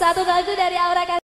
Satu lagu dari Aura Kasih.